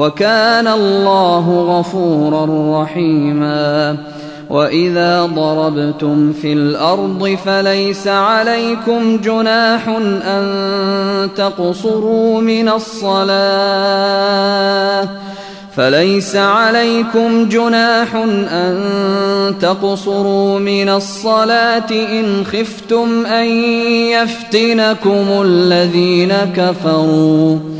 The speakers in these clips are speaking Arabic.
وكان الله غفورا رحيما. وإذا ضربتم في الأرض فليس عليكم جناح أن تقصروا من الصلاة. فليس عليكم جناح أن تقصروا من الصلاة إن خفتم أن يفتنكم الذين كفروا.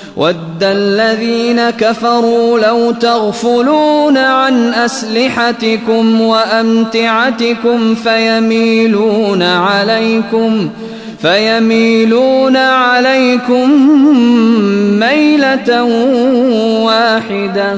ود الذين كفروا لو تغفلون عن أسلحتكم وأمتعتكم فيميلون عليكم فيميلون عليكم ميلة واحدة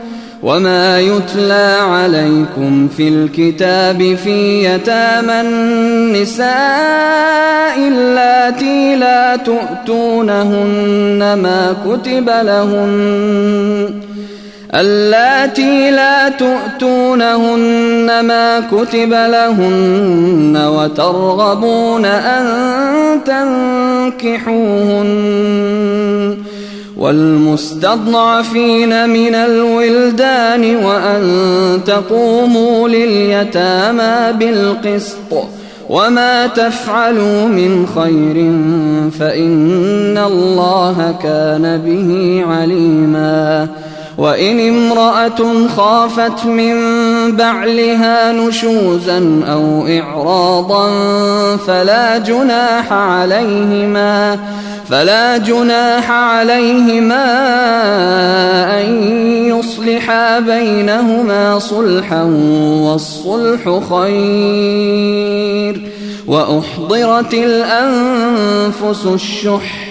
وما يتلى عليكم في الكتاب في يتامى النساء اللاتي لا تؤتونهن ما كتب لهن اللاتي لا تؤتونهن ما كتب لهن وترغبون أن تنكحوهن والمستضعفين من الولدان وأن تقوموا لليتامى بالقسط وما تفعلوا من خير فإن الله كان به عليماً. وإن امرأة خافت من بعلها نشوزا أو إعراضا فلا جناح عليهما فلا جناح عليهما أن يصلحا بينهما صلحا والصلح خير وأحضرت الأنفس الشح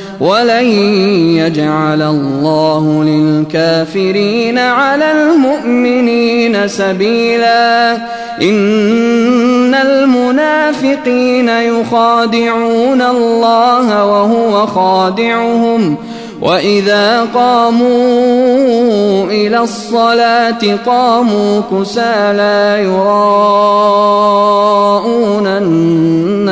ولن يجعل الله للكافرين على المؤمنين سبيلا. إن المنافقين يخادعون الله وهو خادعهم. وإذا قاموا إلى الصلاة قاموا كسالى يراءون الناس.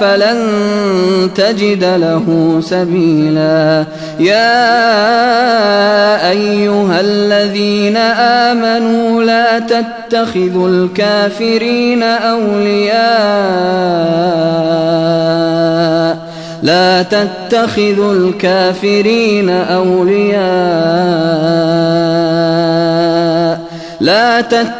فلن تجد له سبيلا يا ايها الذين امنوا لا تتخذوا الكافرين اولياء لا تتخذوا الكافرين اولياء لا تتخذوا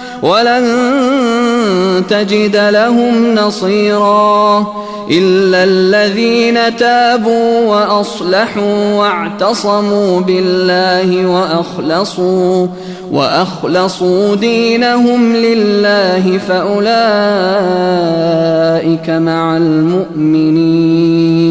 ولن تجد لهم نصيرا إلا الذين تابوا وأصلحوا واعتصموا بالله وأخلصوا وأخلصوا دينهم لله فأولئك مع المؤمنين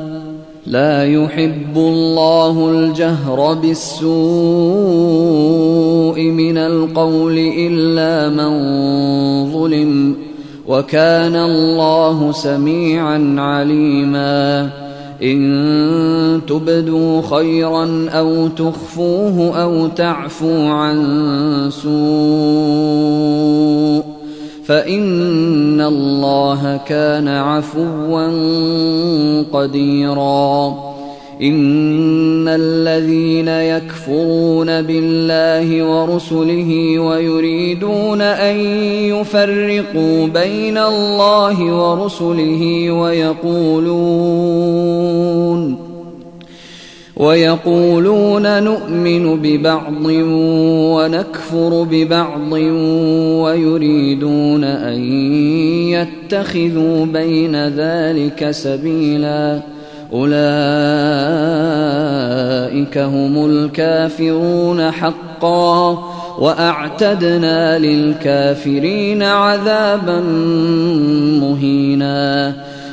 لا يحب الله الجهر بالسوء من القول إلا من ظلم وكان الله سميعا عليما. إن تبدوا خيرا أو تخفوه أو تعفو عن سوء فإن الله كان عفوا قديرا. إن الذين يكفرون بالله ورسله ويريدون أن يفرقوا بين الله ورسله ويقولون ويقولون نؤمن ببعض ونكفر ببعض ويريدون أن يتخذوا بين ذلك سبيلا. أولئك هم الكافرون حقا وأعتدنا للكافرين عذابا مهينا.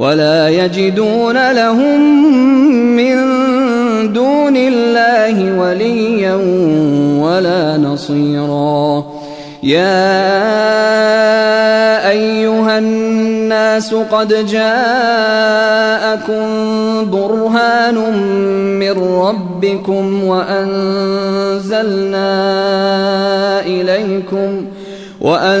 ولا يجدون لهم من دون الله وليا ولا نصيرا. يا أيها الناس قد جاءكم برهان من ربكم وأنزلنا إليكم نورا